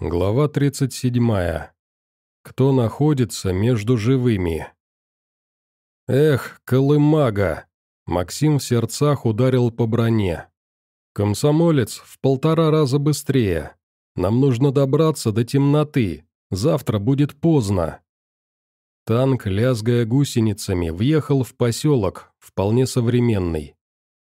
Глава 37. Кто находится между живыми? Эх, колымага! Максим в сердцах ударил по броне. Комсомолец в полтора раза быстрее. Нам нужно добраться до темноты. Завтра будет поздно. Танк, лязгая гусеницами, въехал в поселок, вполне современный.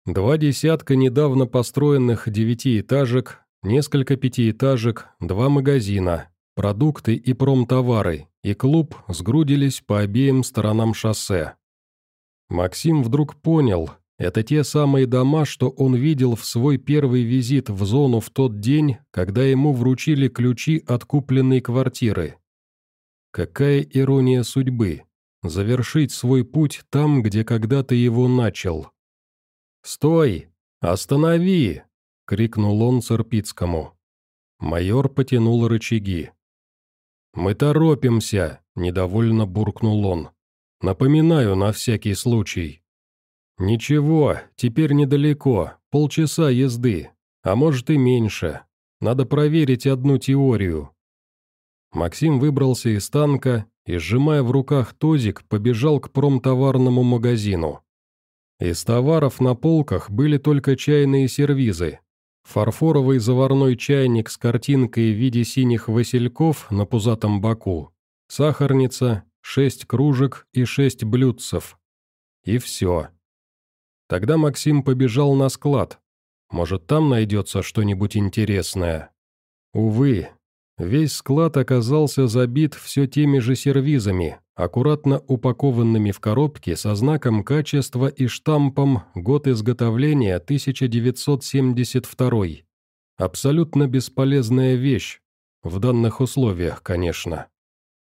Два десятка недавно построенных девятиэтажек, несколько пятиэтажек, два магазина, продукты и промтовары, и клуб сгрудились по обеим сторонам шоссе. Максим вдруг понял, это те самые дома, что он видел в свой первый визит в зону в тот день, когда ему вручили ключи от купленной квартиры. Какая ирония судьбы – завершить свой путь там, где когда-то его начал. «Стой! Останови!» – крикнул он Церпицкому. Майор потянул рычаги. «Мы торопимся!» – недовольно буркнул он. «Напоминаю на всякий случай». «Ничего, теперь недалеко, полчаса езды, а может и меньше. Надо проверить одну теорию». Максим выбрался из танка и, сжимая в руках тозик, побежал к промтоварному магазину. Из товаров на полках были только чайные сервизы. Фарфоровый заварной чайник с картинкой в виде синих васильков на пузатом боку, сахарница, шесть кружек и шесть блюдцев. И все. Тогда Максим побежал на склад. Может, там найдется что-нибудь интересное. Увы, весь склад оказался забит все теми же сервизами, аккуратно упакованными в коробки со знаком качества и штампом «Год изготовления 1972». Абсолютно бесполезная вещь, в данных условиях, конечно.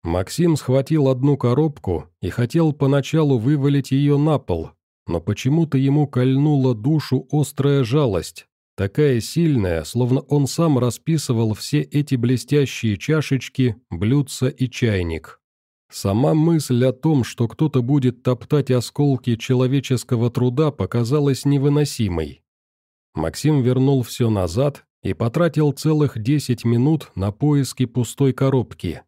Максим схватил одну коробку и хотел поначалу вывалить ее на пол, но почему-то ему кольнула душу острая жалость, такая сильная, словно он сам расписывал все эти блестящие чашечки, блюдца и чайник. Сама мысль о том, что кто-то будет топтать осколки человеческого труда, показалась невыносимой. Максим вернул все назад и потратил целых десять минут на поиски пустой коробки.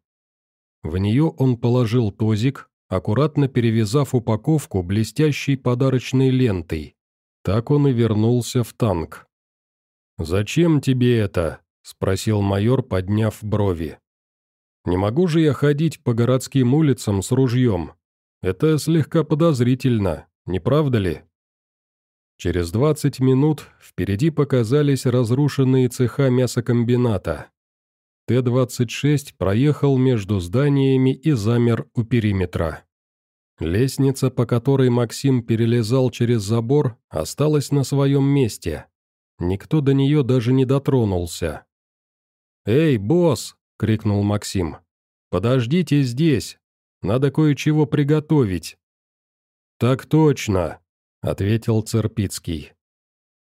В нее он положил тозик, аккуратно перевязав упаковку блестящей подарочной лентой. Так он и вернулся в танк. «Зачем тебе это?» – спросил майор, подняв брови. «Не могу же я ходить по городским улицам с ружьем. Это слегка подозрительно, не правда ли?» Через 20 минут впереди показались разрушенные цеха мясокомбината. Т-26 проехал между зданиями и замер у периметра. Лестница, по которой Максим перелезал через забор, осталась на своем месте. Никто до нее даже не дотронулся. «Эй, босс!» — крикнул Максим. «Подождите здесь! Надо кое-чего приготовить!» «Так точно!» — ответил Церпицкий.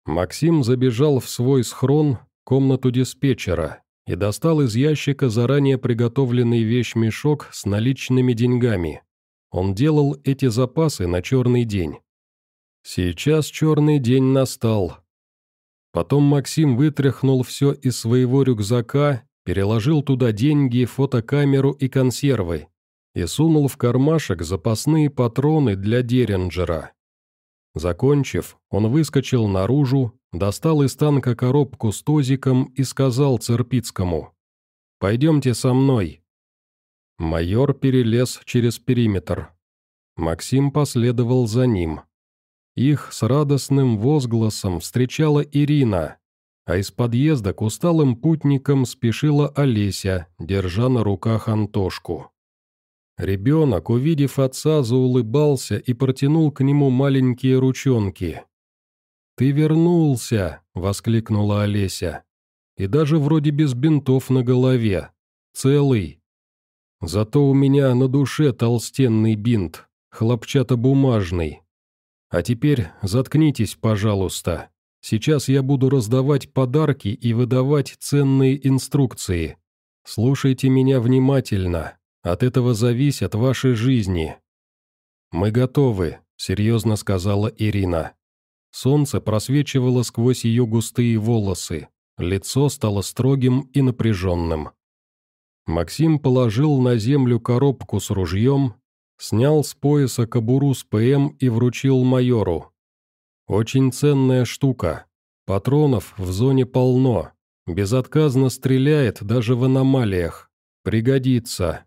Максим забежал в свой схрон, комнату диспетчера, и достал из ящика заранее приготовленный вещмешок с наличными деньгами. Он делал эти запасы на черный день. Сейчас черный день настал. Потом Максим вытряхнул все из своего рюкзака, переложил туда деньги, фотокамеру и консервы и сунул в кармашек запасные патроны для Деренджера. Закончив, он выскочил наружу, достал из танка коробку с тозиком и сказал Церпицкому «Пойдемте со мной». Майор перелез через периметр. Максим последовал за ним. Их с радостным возгласом встречала Ирина, а из подъезда к усталым путникам спешила Олеся, держа на руках Антошку. Ребенок, увидев отца, заулыбался и протянул к нему маленькие ручонки. «Ты вернулся!» — воскликнула Олеся. «И даже вроде без бинтов на голове. Целый. Зато у меня на душе толстенный бинт, хлопчатобумажный. А теперь заткнитесь, пожалуйста. Сейчас я буду раздавать подарки и выдавать ценные инструкции. Слушайте меня внимательно. От этого зависят ваши жизни». «Мы готовы», — серьезно сказала Ирина. Солнце просвечивало сквозь ее густые волосы. Лицо стало строгим и напряженным. Максим положил на землю коробку с ружьем, снял с пояса кобуру с ПМ и вручил майору. «Очень ценная штука. Патронов в зоне полно. Безотказно стреляет даже в аномалиях. Пригодится».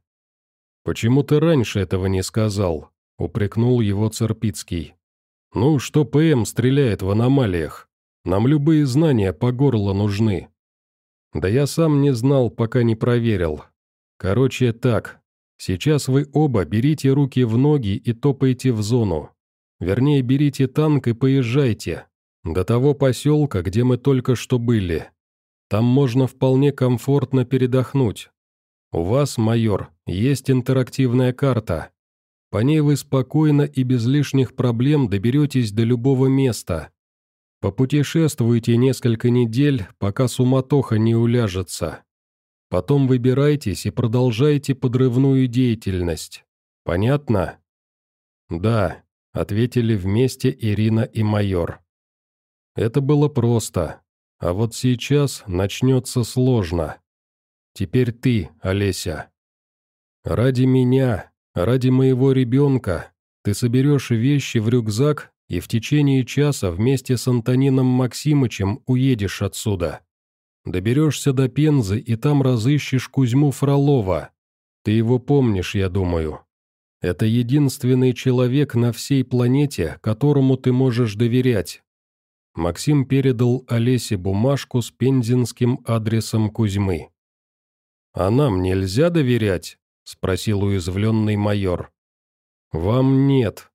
«Почему ты раньше этого не сказал?» — упрекнул его Церпицкий. «Ну, что ПМ стреляет в аномалиях? Нам любые знания по горло нужны». «Да я сам не знал, пока не проверил. Короче, так. Сейчас вы оба берите руки в ноги и топайте в зону. Вернее, берите танк и поезжайте. До того поселка, где мы только что были. Там можно вполне комфортно передохнуть. У вас, майор, есть интерактивная карта. По ней вы спокойно и без лишних проблем доберетесь до любого места. Попутешествуйте несколько недель, пока суматоха не уляжется. Потом выбирайтесь и продолжайте подрывную деятельность. Понятно? Да, — ответили вместе Ирина и майор. Это было просто, а вот сейчас начнется сложно. Теперь ты, Олеся. Ради меня, ради моего ребенка, ты соберешь вещи в рюкзак и в течение часа вместе с Антонином Максимычем уедешь отсюда. Доберешься до Пензы и там разыщешь Кузьму Фролова. Ты его помнишь, я думаю. Это единственный человек на всей планете, которому ты можешь доверять». Максим передал Олесе бумажку с пензенским адресом Кузьмы. «А нам нельзя доверять?» – спросил уязвленный майор. «Вам нет.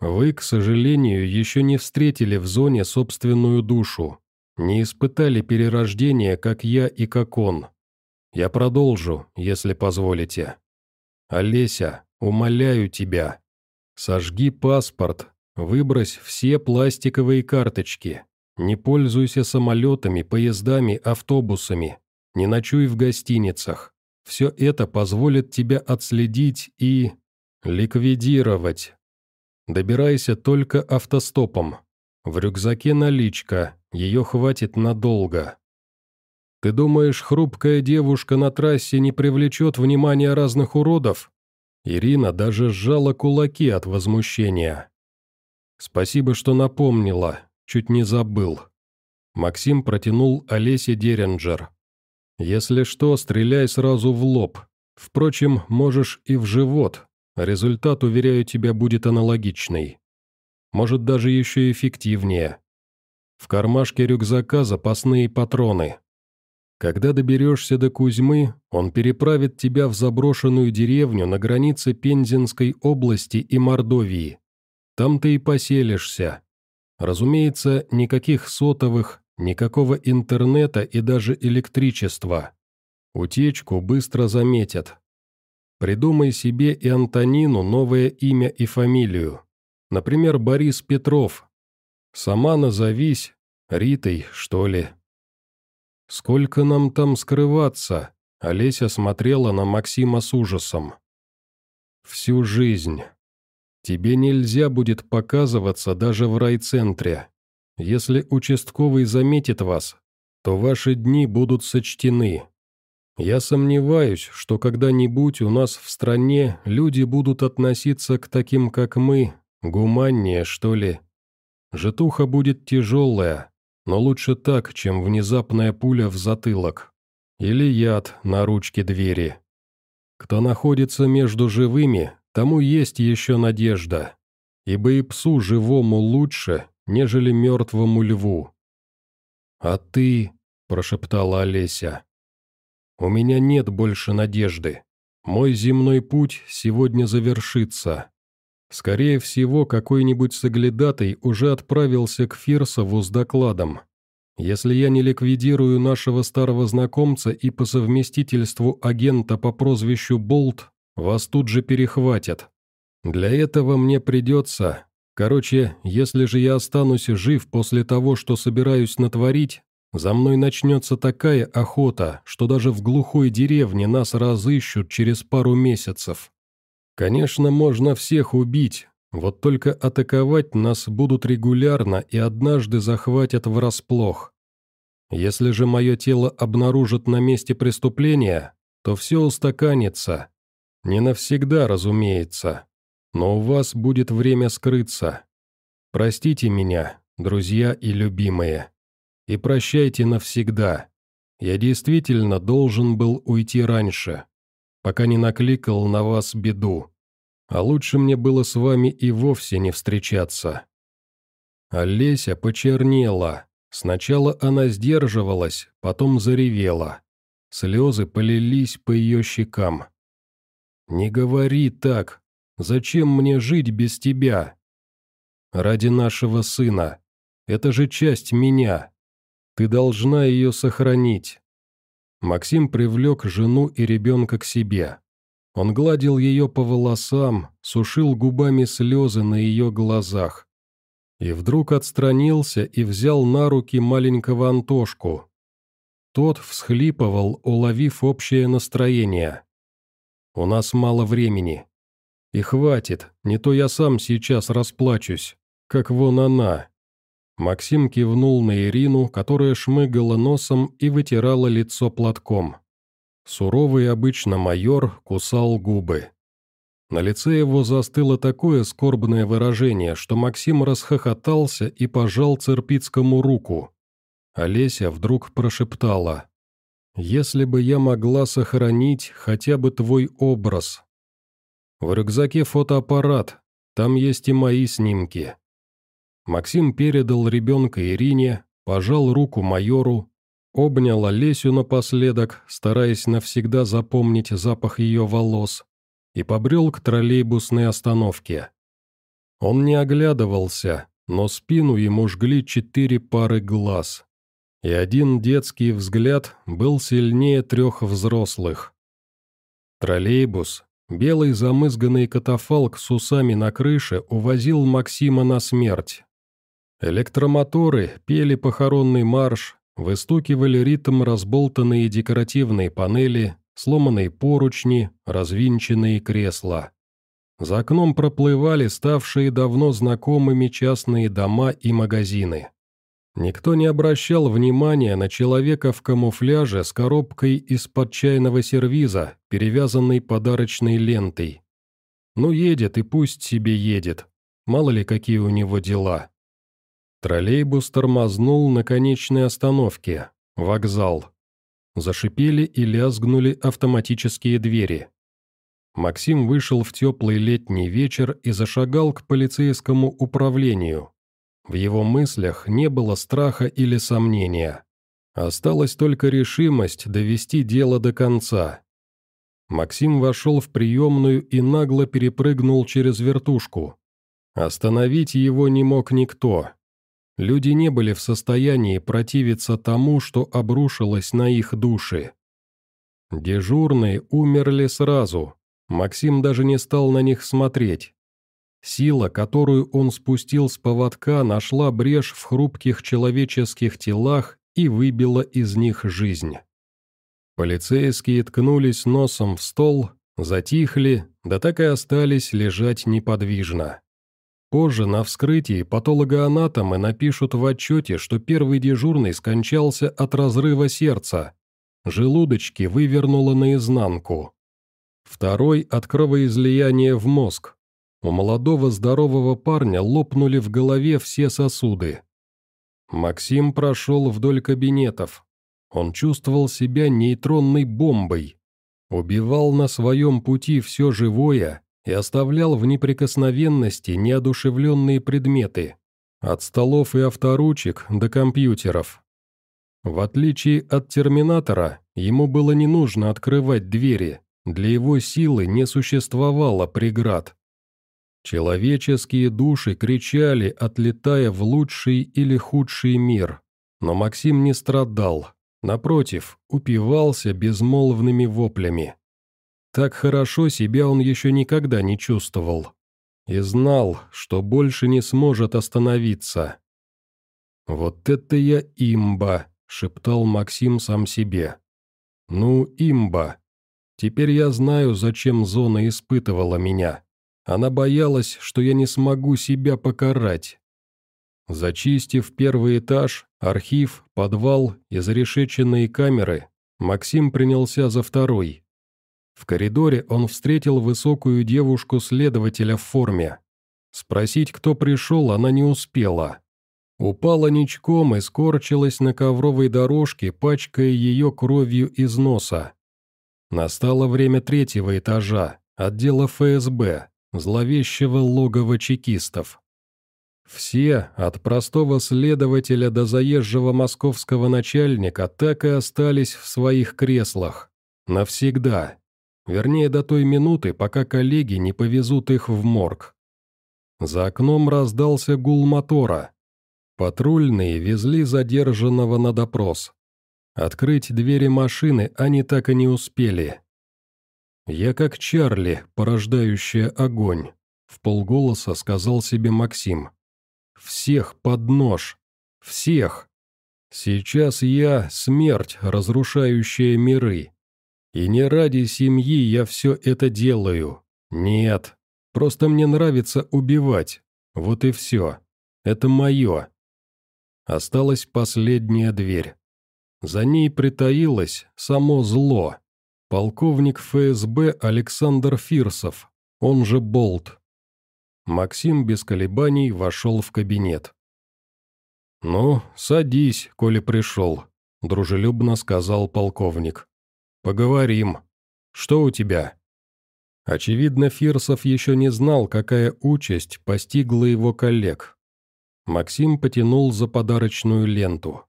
Вы, к сожалению, еще не встретили в зоне собственную душу, не испытали перерождения, как я и как он. Я продолжу, если позволите. Олеся, Умоляю тебя. Сожги паспорт, выбрось все пластиковые карточки. Не пользуйся самолетами, поездами, автобусами. Не ночуй в гостиницах. Все это позволит тебя отследить и... ликвидировать. Добирайся только автостопом. В рюкзаке наличка, ее хватит надолго. Ты думаешь, хрупкая девушка на трассе не привлечет внимания разных уродов? Ирина даже сжала кулаки от возмущения. «Спасибо, что напомнила, чуть не забыл». Максим протянул Олесе Деренджер. «Если что, стреляй сразу в лоб. Впрочем, можешь и в живот. Результат, уверяю тебя, будет аналогичный. Может, даже еще эффективнее. В кармашке рюкзака запасные патроны. Когда доберешься до Кузьмы, он переправит тебя в заброшенную деревню на границе Пензенской области и Мордовии. Там ты и поселишься. Разумеется, никаких сотовых, никакого интернета и даже электричества. Утечку быстро заметят. Придумай себе и Антонину новое имя и фамилию. Например, Борис Петров. Сама назовись Ритой, что ли. «Сколько нам там скрываться?» Олеся смотрела на Максима с ужасом. «Всю жизнь. Тебе нельзя будет показываться даже в райцентре. Если участковый заметит вас, то ваши дни будут сочтены. Я сомневаюсь, что когда-нибудь у нас в стране люди будут относиться к таким, как мы, гуманнее, что ли. Житуха будет тяжелая, но лучше так, чем внезапная пуля в затылок. Или яд на ручке двери. Кто находится между живыми, тому есть еще надежда. Ибо и псу живому лучше, нежели мертвому льву. «А ты?» – прошептала Олеся. «У меня нет больше надежды. Мой земной путь сегодня завершится. Скорее всего, какой-нибудь соглядатый уже отправился к Фирсову с докладом. Если я не ликвидирую нашего старого знакомца и по совместительству агента по прозвищу Болт, вас тут же перехватят. Для этого мне придется... Короче, если же я останусь жив после того, что собираюсь натворить, за мной начнется такая охота, что даже в глухой деревне нас разыщут через пару месяцев. Конечно, можно всех убить, вот только атаковать нас будут регулярно и однажды захватят врасплох. Если же мое тело обнаружат на месте преступления, то все устаканится. Не навсегда, разумеется, но у вас будет время скрыться. Простите меня, друзья и любимые, и прощайте навсегда. Я действительно должен был уйти раньше, пока не накликал на вас беду. А лучше мне было с вами и вовсе не встречаться. Олеся почернела. Сначала она сдерживалась, потом заревела. Слезы полились по ее щекам. «Не говори так. Зачем мне жить без тебя?» «Ради нашего сына. Это же часть меня. Ты должна ее сохранить». Максим привлек жену и ребенка к себе. Он гладил ее по волосам, сушил губами слезы на ее глазах. И вдруг отстранился и взял на руки маленького Антошку. Тот всхлипывал, уловив общее настроение. «У нас мало времени. И хватит, не то я сам сейчас расплачусь, как вон она». Максим кивнул на Ирину, которая шмыгала носом и вытирала лицо платком. Суровый обычно майор кусал губы. На лице его застыло такое скорбное выражение, что Максим расхохотался и пожал Церпицкому руку. Олеся вдруг прошептала. «Если бы я могла сохранить хотя бы твой образ». В рюкзаке фотоаппарат, там есть и мои снимки. Максим передал ребенка Ирине, пожал руку майору, обнял Олесю напоследок, стараясь навсегда запомнить запах ее волос, и побрел к троллейбусной остановке. Он не оглядывался, но спину ему жгли четыре пары глаз. И один детский взгляд был сильнее трех взрослых. Троллейбус, белый замызганный катафалк с усами на крыше, увозил Максима на смерть. Электромоторы пели похоронный марш, выстукивали ритм разболтанные декоративные панели, сломанные поручни, развинченные кресла. За окном проплывали ставшие давно знакомыми частные дома и магазины. Никто не обращал внимания на человека в камуфляже с коробкой из-под чайного сервиза, перевязанной подарочной лентой. Ну едет и пусть себе едет, мало ли какие у него дела. Троллейбус тормознул на конечной остановке, вокзал. Зашипели и лязгнули автоматические двери. Максим вышел в теплый летний вечер и зашагал к полицейскому управлению. В его мыслях не было страха или сомнения. Осталась только решимость довести дело до конца. Максим вошел в приемную и нагло перепрыгнул через вертушку. Остановить его не мог никто. Люди не были в состоянии противиться тому, что обрушилось на их души. Дежурные умерли сразу. Максим даже не стал на них смотреть. Сила, которую он спустил с поводка, нашла брешь в хрупких человеческих телах и выбила из них жизнь. Полицейские ткнулись носом в стол, затихли, да так и остались лежать неподвижно. Позже на вскрытии патологоанатомы напишут в отчете, что первый дежурный скончался от разрыва сердца. Желудочки вывернуло наизнанку. Второй – от кровоизлияния в мозг. У молодого здорового парня лопнули в голове все сосуды. Максим прошел вдоль кабинетов. Он чувствовал себя нейтронной бомбой. Убивал на своем пути все живое и оставлял в неприкосновенности неодушевленные предметы, от столов и авторучек до компьютеров. В отличие от Терминатора, ему было не нужно открывать двери, для его силы не существовало преград. Человеческие души кричали, отлетая в лучший или худший мир, но Максим не страдал, напротив, упивался безмолвными воплями. Так хорошо себя он еще никогда не чувствовал. И знал, что больше не сможет остановиться. «Вот это я имба!» — шептал Максим сам себе. «Ну, имба. Теперь я знаю, зачем зона испытывала меня. Она боялась, что я не смогу себя покарать». Зачистив первый этаж, архив, подвал и зарешеченные камеры, Максим принялся за второй В коридоре он встретил высокую девушку-следователя в форме. Спросить, кто пришел, она не успела. Упала ничком и скорчилась на ковровой дорожке, пачкая ее кровью из носа. Настало время третьего этажа, отдела ФСБ, зловещего логова чекистов. Все, от простого следователя до заезжего московского начальника, так и остались в своих креслах. Навсегда. Вернее, до той минуты, пока коллеги не повезут их в морг. За окном раздался гул мотора. Патрульные везли задержанного на допрос. Открыть двери машины они так и не успели. «Я как Чарли, порождающая огонь», — в полголоса сказал себе Максим. «Всех под нож! Всех! Сейчас я — смерть, разрушающая миры. И не ради семьи я все это делаю. Нет. Просто мне нравится убивать. Вот и все. Это мое. Осталась последняя дверь. За ней притаилось само зло. Полковник ФСБ Александр Фирсов, он же Болт. Максим без колебаний вошел в кабинет. «Ну, садись, коли пришел», — дружелюбно сказал полковник. «Поговорим. Что у тебя?» Очевидно, Фирсов еще не знал, какая участь постигла его коллег. Максим потянул за подарочную ленту.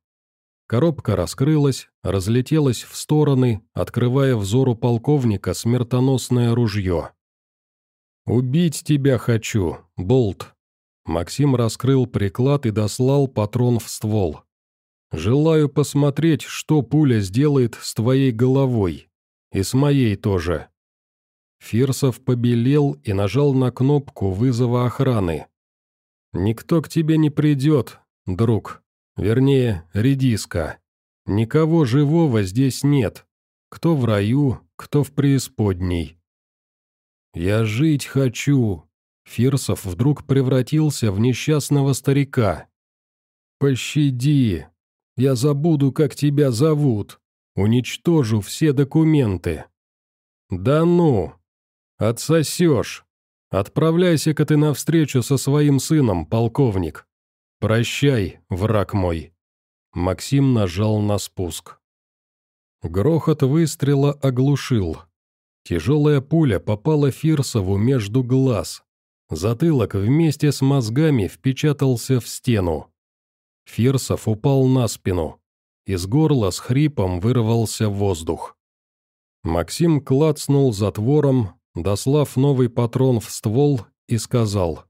Коробка раскрылась, разлетелась в стороны, открывая взору полковника смертоносное ружье. «Убить тебя хочу, Болт!» Максим раскрыл приклад и дослал патрон в ствол. Желаю посмотреть, что пуля сделает с твоей головой. И с моей тоже». Фирсов побелел и нажал на кнопку вызова охраны. «Никто к тебе не придет, друг. Вернее, редиска. Никого живого здесь нет. Кто в раю, кто в преисподней». «Я жить хочу!» Фирсов вдруг превратился в несчастного старика. «Пощади, я забуду, как тебя зовут. Уничтожу все документы». «Да ну! Отсосешь! Отправляйся-ка ты навстречу со своим сыном, полковник. Прощай, враг мой». Максим нажал на спуск. Грохот выстрела оглушил. Тяжелая пуля попала Фирсову между глаз. Затылок вместе с мозгами впечатался в стену. Фирсов упал на спину. Из горла с хрипом вырвался воздух. Максим клацнул затвором, дослав новый патрон в ствол, и сказал.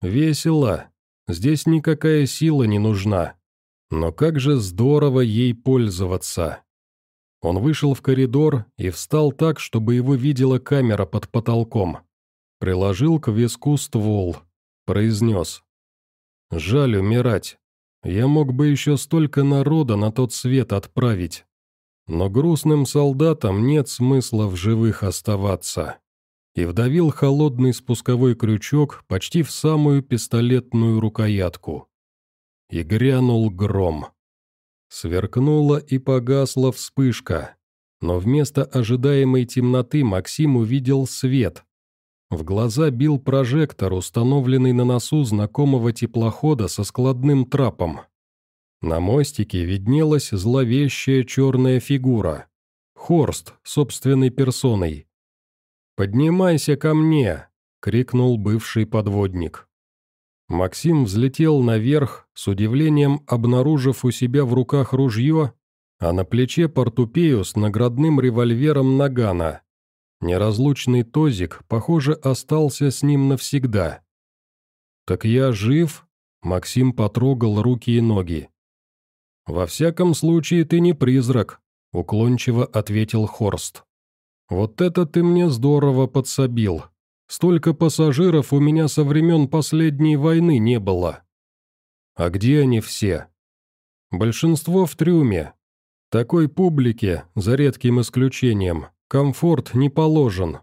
«Весело. Здесь никакая сила не нужна. Но как же здорово ей пользоваться!» Он вышел в коридор и встал так, чтобы его видела камера под потолком. Приложил к виску ствол. Произнес. «Жаль умирать. Я мог бы еще столько народа на тот свет отправить. Но грустным солдатам нет смысла в живых оставаться. И вдавил холодный спусковой крючок почти в самую пистолетную рукоятку. И грянул гром. Сверкнула и погасла вспышка. Но вместо ожидаемой темноты Максим увидел свет, в глаза бил прожектор, установленный на носу знакомого теплохода со складным трапом. На мостике виднелась зловещая черная фигура. Хорст, собственной персоной. «Поднимайся ко мне!» — крикнул бывший подводник. Максим взлетел наверх, с удивлением обнаружив у себя в руках ружье, а на плече портупею с наградным револьвером Нагана. Неразлучный Тозик, похоже, остался с ним навсегда. «Так я жив?» — Максим потрогал руки и ноги. «Во всяком случае, ты не призрак», — уклончиво ответил Хорст. «Вот это ты мне здорово подсобил. Столько пассажиров у меня со времен последней войны не было». «А где они все?» «Большинство в трюме. Такой публике, за редким исключением, Комфорт не положен.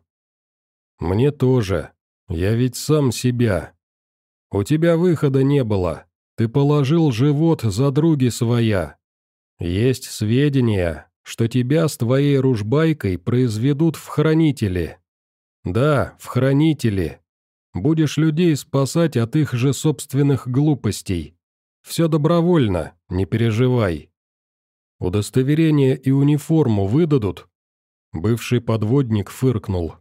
Мне тоже. Я ведь сам себя. У тебя выхода не было. Ты положил живот за други своя. Есть сведения, что тебя с твоей ружбайкой произведут в хранители. Да, в хранители. Будешь людей спасать от их же собственных глупостей. Все добровольно, не переживай. Удостоверение и униформу выдадут?» Бывший подводник фыркнул.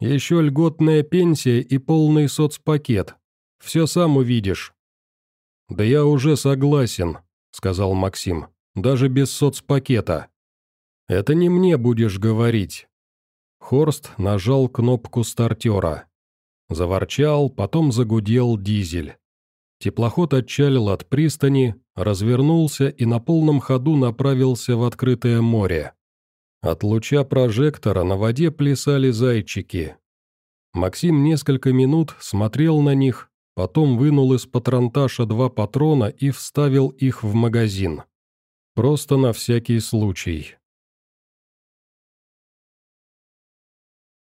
«Еще льготная пенсия и полный соцпакет. Все сам увидишь». «Да я уже согласен», — сказал Максим, — «даже без соцпакета». «Это не мне будешь говорить». Хорст нажал кнопку стартера. Заворчал, потом загудел дизель. Теплоход отчалил от пристани, развернулся и на полном ходу направился в открытое море. От луча прожектора на воде плясали зайчики. Максим несколько минут смотрел на них, потом вынул из патронташа два патрона и вставил их в магазин. Просто на всякий случай.